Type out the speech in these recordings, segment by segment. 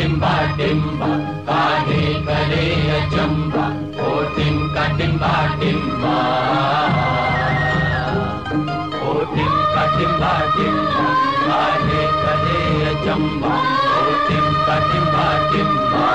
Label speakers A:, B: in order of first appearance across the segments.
A: टिम्बा टिम्बा,
B: काहे करे अचंबा ओ टिम्का टिम्बा टिम्बा। ओ टिम्का टिम्बा टिम्बा, काहे करे अचंबा ओ टिम्का टिम्बा टिम्बा।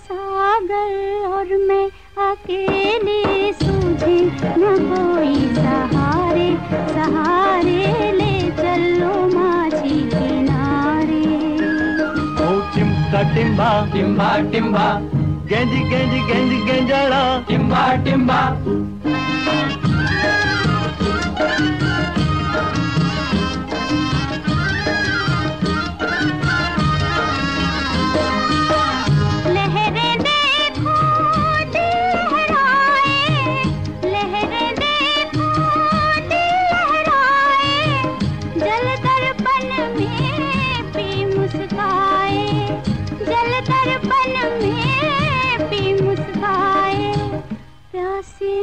B: सागर और मैं अकेले सूझे, न कोई सहारे सहारे ले चलो माझी किनारे
C: ओ टिम्बा टिम्बा
A: टिम्बा टिम्बा,
C: गेंज गेंज गेंज, गेंजड़ा।
A: टिम्बा टिम्बा। así.